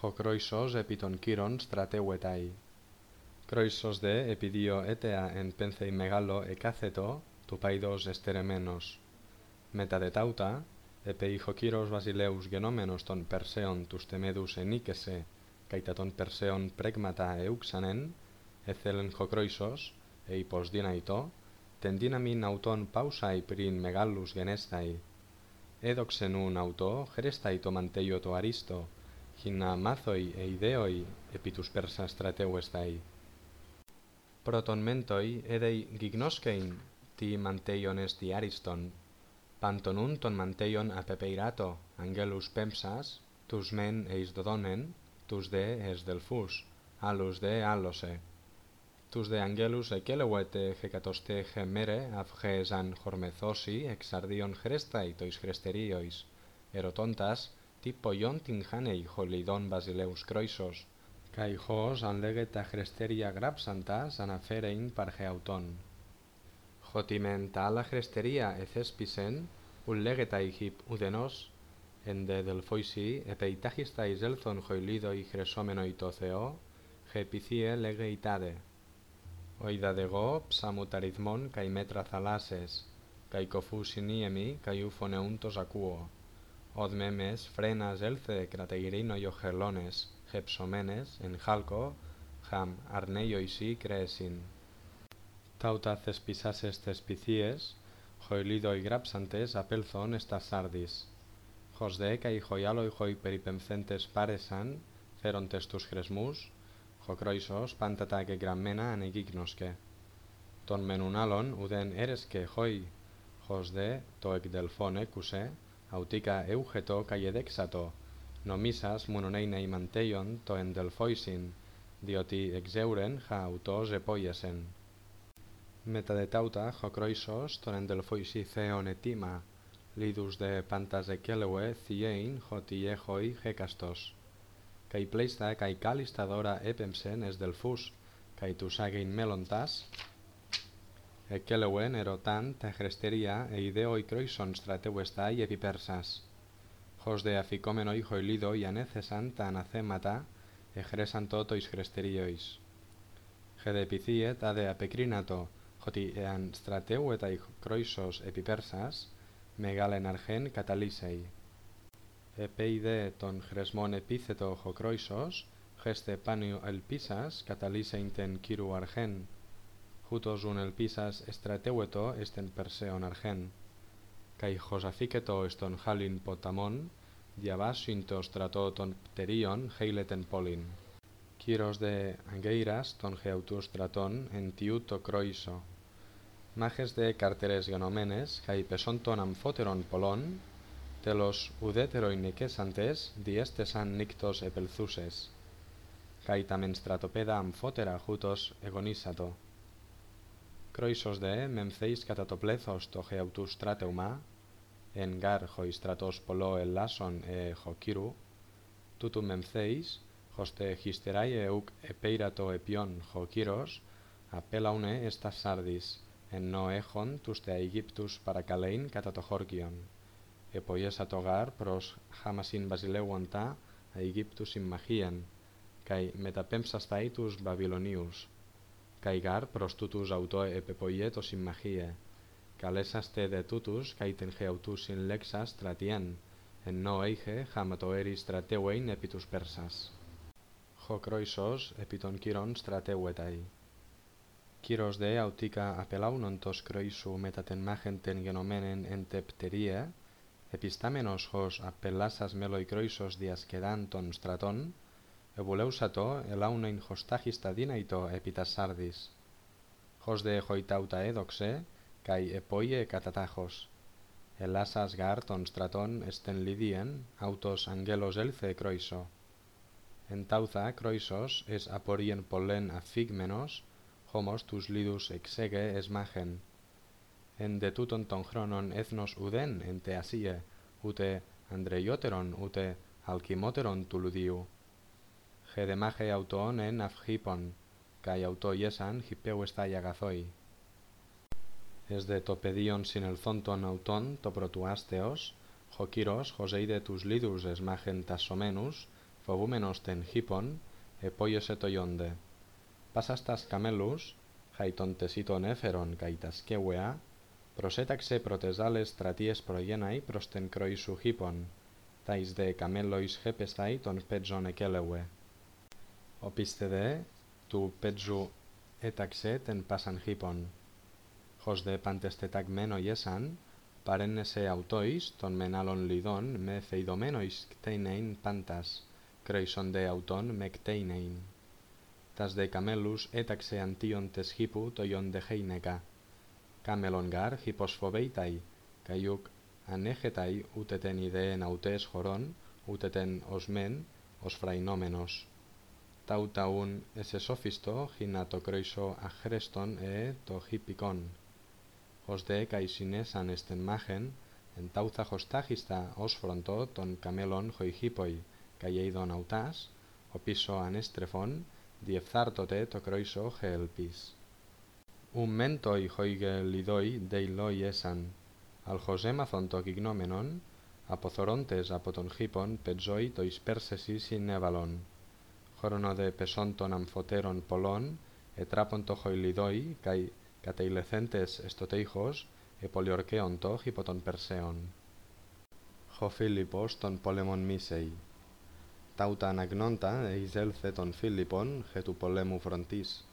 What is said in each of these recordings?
ho kroisos epi ton kiron strateuetai. Kroisos de epidio etea en pensei megalo ekatheto, tupaidos esteremenos. Meta de tauta, epe hijo kiros basileus genomenos ton perseon tus temedus enikese, kaita ton perseon pregmata euxanen, ethelen ho kroisos, eipos dinaito, tendinamin auton pausai prin megallus genestai. Edoxen un auto, gerestai to manteio to aristo, hina mathoi e ideoi epitus persas strateuestai. Proton mentoi edei gignoscein ti manteion esti ariston, pantonun ton manteion apepeirato angelus pemsas, tus men eis dodonen, tus de es delfus, alus de allose. Tus de angelus ekelewete hecatoste gemere afgesan hormethosi exardion chrestai tois chresteriois, erotontas, τύπο γιόν την χάνει χολιδόν βασιλέους κρόισος. Καϊχός αν λέγε τα χρεστέρια γράψαντα σαν αφέρεϊν παρχαιαυτόν. Χωτιμέν τα άλλα χρεστέρια εθέσπισεν, ου λέγε τα ηχύπ ουδενός, εν δε δελφόησι επεϊτάχιστα εισέλθον χοηλίδο ή χρεσόμενο ή το Θεό, χεπιθύε λέγε η τάδε. Ο ιδαδεγό ψαμουταριθμόν καϊ μέτρα θαλάσσες, καϊ κοφού συνίεμι καϊ ακούω. Οδ με μες φρένας έλθε κραταγυρίνο γιο χελώνες, χεψωμένες εν χάλκο, χαμ αρνέιο εισί κρέσιν. Ταύτα θεσπισάσες θεσπιθίες, χοηλίδο υγράψαντες απέλθον εστα σάρδις. Χος δέκα ή χοιάλο χοι περιπεμφθέντες πάρεσαν, φέροντες τους χρεσμούς, χοκρόισος πάντα τα γεγραμμένα ανεγίγνωσκε. Τον μενουν άλλον ουδέν έρεσκε χοι, autika eugeto kaiedek zato, nomizaz mononei nahi manteion toen delfoizin, dioti exeuren ja auto zepoiesen. Meta de tauta jokroizos toren delfoizi zeon etima, lidus de pantas ekelue ziein joti ejoi jekastos. Kai pleista kai kalistadora epemsen ez delfus, kai tusagein melontaz, Εκέλεουεν ερωτάν τα χρεστήρια ειδέο οι κρόισον στρατεύουστα οι επιπέρσας. Χως δε αφικόμενο ήχο ηλίδο οι ανέθεσαν τα αναθέματα εχρέσαν τότε εις χρεστήριοις. Χεδε επιθύε τα δε απεκρίνατο, χωτι εάν στρατεύουε τα κρόισος επιπέρσας, μεγάλεν αρχέν καταλύσει. Επέιδε τον χρεσμόν επίθετο ο κρόισος, χέστε πάνιο ελπίσας καταλύσει τεν κύρου αρχέν. Huto ζουν ελπίσας στρατεύετο εστεν esten αρχέν. Καί χωσαθήκετο στον χάλιν ποταμόν, διαβάσιν το στρατό των πτερίων χέιλετεν πόλιν. Κύρος δε Αγκέιρας των χεωτού στρατών εν τιού το κρόησο. Μάχες δε καρτέρες γενομένες, καί πεσόν των αμφότερων πολλών, τέλος ουδέτεροιν εκέσαντες, διέστεσαν νύκτος επελθούσες. Καί τα μεν στρατοπέδα αμφότερα χούτος εγονίσατο. κρόισος δε μεμφθέη κατά το πλέθος το χεαυτού στράτεουμα, εν γάρ χοι στρατός πολλό ελάσον ε χοκύρου, τούτου μεμφθέη, χωστε χιστεράι εουκ επέιρατο επιόν χοκύρος, απέλαουνε εστα σάρδη, εν νοέχον του τε Αιγύπτους παρακαλέιν κατά το χόρκιον. Επογέσα το γάρ προς χάμασιν βασιλέουον τα Αιγύπτους συμμαχίαν, καί μεταπέμψα στα ήτου Βαβυλωνίους. Caigar pros tutus autoe pepoietos in magie, calesas de tutus caiten autus in lexas tratian, en no eige hamatoeris strateuein epi epitus persas. Χοκρόισος epiton των strateuetai. στρατεύουεται. de autica αουτίκα απελαύνοντος κροίσου μετά τεν genomenen en γενομένεν epistamenos hos apelasas χως απελάσας μελοικρόισος διασκεδάν των στρατών, straton, ebuleusato elaunein hostagista dinaito epitas sardis. Hos de hoitauta edoxe, kai epoie catatajos. Elasas gar ton straton esten lidien, autos angelos elce croiso. En tauza croisos es aporien polen a figmenos, homos tus lidus exege esmagen. En de tuton ton chronon ethnos uden en te asie, ute andreioteron ute alquimoteron tuludiu gedemaje autoon en afhipon, kai auto yesan hipeu estai agazoi. Es de topedion sin el zonton auton to protuasteos, jokiros joseide tus lidus esmagen tasomenus, φοβούμενος τεν χίπον, επόγιωσε το ιόντε. Πάσας τας καμέλους, χαϊ τον τεσίτον έφερον καί τας σκεύουεα, προσέταξε πρωτες άλλες στρατείες προγέναει προς τεν κροήσου χίπον, τάις δε καμέλοις χέπεσθαει τον πέτζον εκέλεουε. Ο πίστεδε, του πέτζου έταξε τεν πάσαν χίπον. Χος δε παντεστεταγμένο γέσαν, παρέννεσε αυτόις των μεν άλλων λιδών με θεϊδομένοις κτέινειν πάντας, κρέισον αυτόν με κτέινειν. Τας δε καμέλους έταξε αντίον τες χίπου το ιον δε χέινεκα. Κάμελον γάρ χίπος φοβέιtai, καϊούκ ανέχεtai ούτε τεν ιδέεν αουτές χωρών, ούτε τεν ως μεν, ως φραϊνόμενος. Ταουταούν εσεσόφιστο χίνα το κρόισο αχρέστον ε το χίπικον ως δε καησινέσαν εστεν μάχεν, εν τάουθα χωστάχιστα ως φροντό των καμέλων χοηχίποι, καιέιδον αουτάς, ο πίσω ανέστρεφον, διεφθάρτοτε το κροίσο χελπίς. Ου μεν το ηχοίγε λιδόι δειλόι έσαν, αλχοζέμαθον το γιγνόμενον, αποθωρόντες από τον χίπον πετζόι το εισπέρσεσι συνέβαλον. Χρόνο δε πεσόν των αμφωτέρων πολλών, ετράπον το χοηλιδόι, καί κατεηλεθέντες εστω τείχος, επολιορκέον τόχ υπό των Περσέων. Χω Φίλιππος των πόλεμων Μίσεϊ. Τάουτα αναγνώντα εισέλθε των Φίλιππων χε του πολέμου φροντής.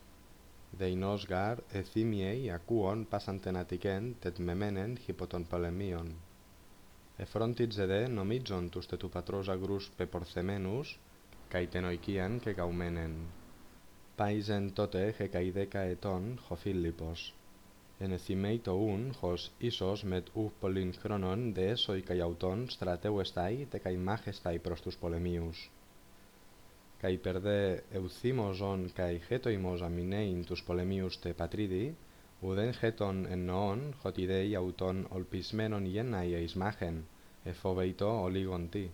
Δεϊνός γάρ εθύμιεϊ ακούων πάσαν τενατικέν τετμεμένεν υπό των πολεμίων. Εφρόντιτζε δε νομίτζον τους τε του πατρός αγρούς πεπορθεμένους, καητενοικίαν και καουμένεν. Πάιζεν τότε χε καί δέκα ετών χω Φίλιππος. Ενεθυμέι το ούν χως ίσως μετ ου πολλήν χρόνων δε έσοι καί αυτών στρατέου εστάι τε καί μάχεσθάι προς τους πολεμίους. Καί περδέ ευθύμωζον καί χέτο ημός αμυνέιν τους πολεμίους τε πατρίδι, ουδέν χέτον εννοών χωτι δε οι αυτών ολπισμένων γένναί εις μάχεν, εφοβεϊτό ολίγον τι.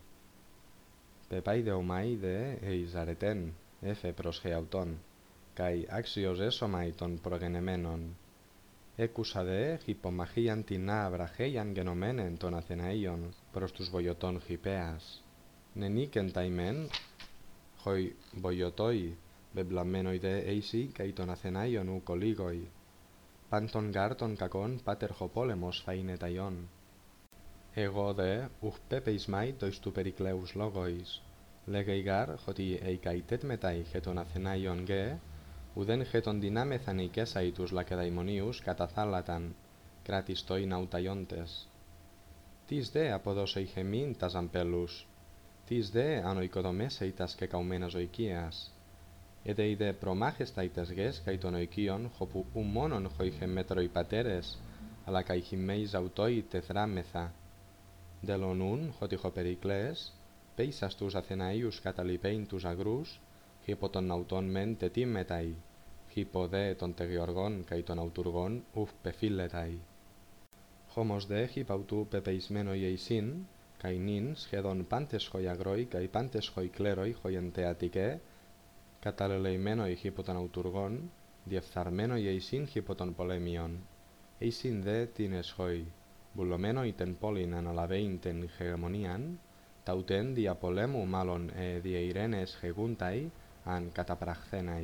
Πεπάι δε ομάι δε εις αρετέν, έφε προς χεαυτόν καί άξιος έσωμαι των προγενεμένων. Έκουσα δε χυπομαχίαν την αβραχέιαν γενομένεν των Αθηναίων προς τους βοιωτών χιπέας. Νενίκεν ταϊμέν, χοι βοιωτόι, βεμπλαμμένοι δε εισι καί των Αθηναίων ου κολίγοι. Πάντων γάρ των κακών πάτερχο πόλεμος θα είναι ταϊόν. Εγώ δε, ουχ πέπε ισμάι το εις του περικλέους λόγοης. Λέγε γάρ, ότι εικαϊτέτ μετά είχε των Αθηναίων γε, ουδέν χε τον δυνάμεθαν οι κέσαι τους λακεδαιμονίους καταθάλαταν, κρατιστόι ναουταϊόντες. Τις δε αποδώσω είχε μην τα ζαμπέλους, τις δε ανοικοδομέσε ήτας και καουμένα ζωικίας. Εδε είδε προμάχεστα ήτας γες καί των οικίων, χοπου ου μόνον χω είχε μέτρο οι πατέρες, αλλά καί χιμέι ζαουτόι τεθράμεθα. Δελονούν, χωτι περικλές, πέισας τους Αθηναίους καταλυπέιν τους αγρούς, χύπο των ναουτών μεν τετίμεταί, χύπο δε των τεγιοργών καί των αουτουργών ουφ πεφίλεταί. Χόμος δε χύπαουτού πεπεισμένο ιεισίν, καί νυν σχεδόν πάντες χοι αγρόι καί πάντες χοι κλέροι χοι εντεατικέ, καταλελεημένο η χύπο των αουτουργών, διεφθαρμένο ιεισίν χύπο των πολέμιων. Εισίν δε την εσχοι, βουλωμένο η τεν πόλην αναλαβέιν τεν χεγεμονίαν, ταουτέν δια πολέμου μάλλον ε, δια ειρήνες χεγούνται, αν καταπραχθέναι.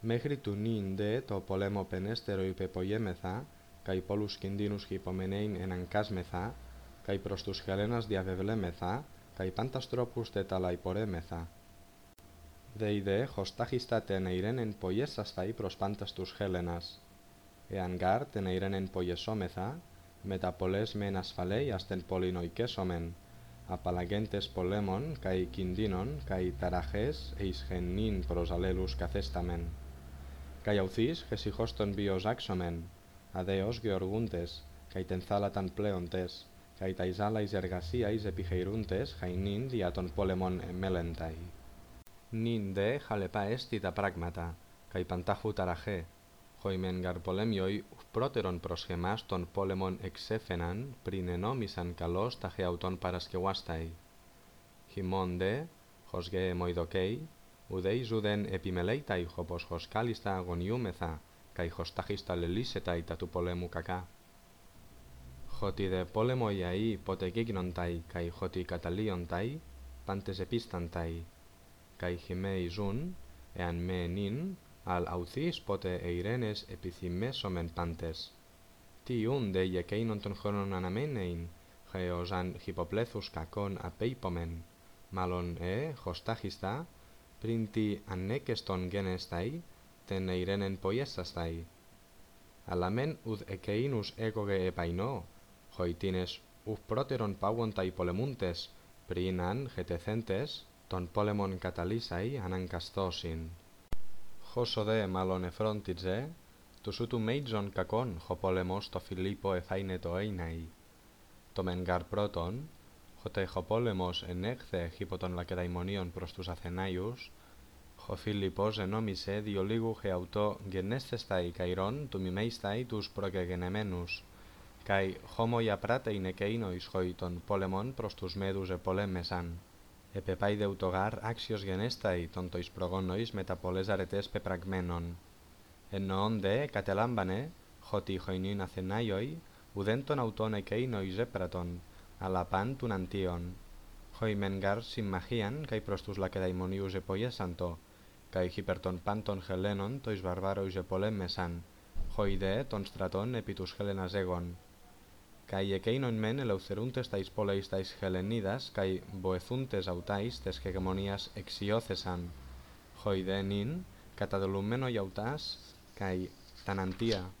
Μέχρι του νυν δε το πολέμο πενέστερο υπεπογέμεθα, καί πολλούς κινδύνους υπομενέιν εναγκάσμεθα, καί προς τους Χελένας διαβεβλέμεθα, καί πάντας τρόπους τε ταλαϊπορέμεθα. Δε ιδέ χωστάχιστα τεν ειρήνεν πογέσασθαι προς πάντας τους Χέλενας. Εάν γάρ τεν ειρήνεν πογεσόμεθα, μετα πολλές μεν ασφαλέι αστεν πολυνοικέσομεν, απαλλαγέντες πολέμων καί κινδύνων καί ταραχές εις χενήν προς αλλέλους καθέσταμεν. Καί αουθείς χεσιχώς των βιοζάξομεν, αδέως γεωργούντες, καί τεν θάλαταν πλέοντες, καί τα εις άλλα εις εργασία εις επιχειρούντες χαϊνήν δια των πόλεμων εμέλενται. Νυν δε χαλεπά έστι τα πράγματα, καί παντάχου ταραχέ, χοημέν γαρ πολέμιοι πρώτερον προσχεμάς των πόλεμων εξέφαιναν πριν ενόμισαν καλώς τα χεαουτών παρασκευάσται. Χιμών δε, χως γε μοιδοκέι, ουδέι ζουδεν επιμελέιτα χοπος χως κάλιστα αγωνιούμεθα, καί χως τάχιστα λελίσετα τα του πολέμου κακά. Χωτι δε πόλεμο ιαΐ πότε γίγνονται καί χωτι καταλίονται, pantes epistantai, kai himeis un, ean me nin, al authis pote eirenes epithimesomen pantes. Τι ούν δε εκείνον των χρόνων αναμένειν, χαιος αν χυποπλέθους κακόν απέιπομεν, μάλλον ε, χωστάχιστα, πριν τι ανέκεστον γένεσtai, τεν εirenen poiesastai. Αλλά μεν ουδ εκείνους έγωγε επαϊνώ, χοητίνες ουφ πρώτερον πάγοντα πολεμούντες, πριν αν χετεθέντες, των πόλεμων καταλύσαι αναγκαστώσιν. Χώσο δε μάλλον εφρόντιτζε, του σου του μέιτζον κακόν χω πόλεμος το Φιλίππο εφάινε το έιναι. Το μενγκάρ πρώτον, χωτε χω πόλεμος ενέχθε υπό των λακεδαιμονίων προς τους Αθενάιους, χω Φιλίππος ενόμισε διο λίγου χεαυτό γενέσθεστα καηρών του μιμέιστα τους προκεγενεμένους, καί χώμο για πράτε είναι και είναι ισχόη των πόλεμων προς τους Μέδους επολέμεσαν. Επεπάει δε ουτογάρ άξιος γενέσταει των το εισπρογόνοης με τα πολλές αρετές πεπραγμένων. Εννοών δε κατελάμπανε, χώτι χοηνήν Αθενάιοι, ουδέν των αυτών εκείνο εις έπρατον, αλλά παν τουν αντίον. Χοι μενγάρ συμμαχίαν, καί προς τους λακεδαιμονίους επογέσαν το, καί υπερ των πάντων Χελένων το εις βαρβάρο εις επολέμεσαν, χοι δε των στρατών επί τους Χελεναζέγων καί εκείνον μεν ελευθερούντες τα εις πόλεης τα εις Χελενίδας, καί βοηθούντες αουτάις τες χεγεμονίας εξιώθεσαν, χοι δε νυν, καταδολουμένο γιαουτάς, καί ταναντία.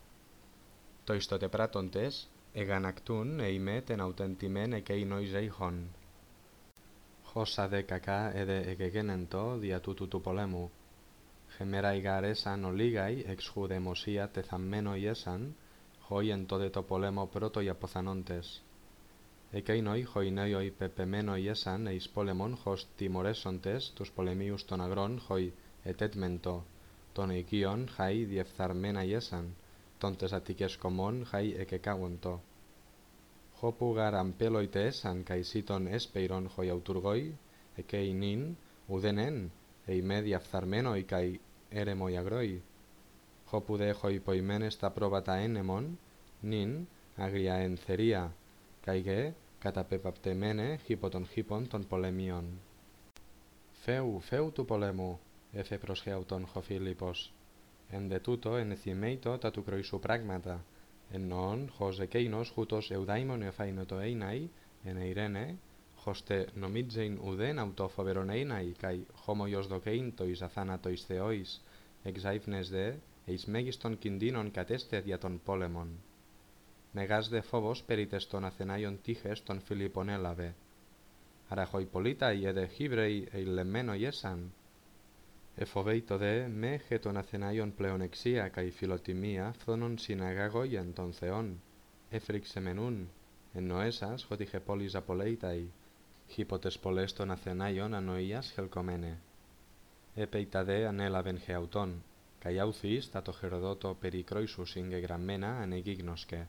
Το εις τότε πράττοντες, εγανακτούν ειμέ τεν αουτεντημέν εκείνο εις αίχον. Χώσα δε κακά εδε εγεγένεντο δια τούτου του πολέμου. Χεμέρα ηγαρέσαν ολίγαϊ εξ χουδεμοσία τεθαμμένο ιέσαν, χοι εν τότε το πολέμο πρώτο οι αποθανόντες. Εκείνοι χοι πεπεμένο ιέσαν εις πόλεμον χως τιμωρέσοντες τους πολεμίους των αγρών χοι ετέτμεντο, των οικείων χαί διεφθαρμένα ιέσαν, των τες αττικές κομμών χαί εκεκάγοντο. Χόπου γαραμπέλοιτες αν καισί των έσπεϊρον χοι αουτουργοί, εκεϊνήν, ουδενέν, ειμέ διαφθαρμένο ή καί έρεμο αγρόη χώπου δε έχω υποημένες τα πρόβατα ένεμον, νυν, αγρια ενθερία, καηγέ, καταπεπαπτεμένε χύπο των χύπων των πολεμίων. Φέου, φέου του πολέμου, έφε προσχέου τον Χοφίλιππος. Εν δε τούτο ενεθυμέητο τα του κροϊσού πράγματα, εννοών χως εκέινος χούτος εουδάιμον εφάινο το έιναι, εν εirene, χωστε νομίτζειν ουδέν αυτό φοβερον έιναι, καί χόμογιος δοκέιν το εις αθάνατο εις θεόης, εξάιφνες δε, εις μέγιστον κινδύνων κατέστε δια των πόλεμων. Μεγάς δε φόβος περί τες των Αθενάιων τύχες των Φιλίππων έλαβε. Αραχοϊπολίτα ή εδε χίβρεϊ ειλεμμένο γέσαν. Εφοβέητο δε μέχε των Αθενάιων πλεονεξία καί φιλοτιμία φθόνων συναγάγωγεν των Θεών. Έφρυξε μενούν, εννοέσας ότι είχε πόλης απολέηταοι, χύποτες πολλές των Αθενάιων ανοίας χελκομένε. Έπειτα δε ανέλαβεν χεαυτόν, Kaj aŭthis, tato Herodoto perikroisus inge grammena anegignosce.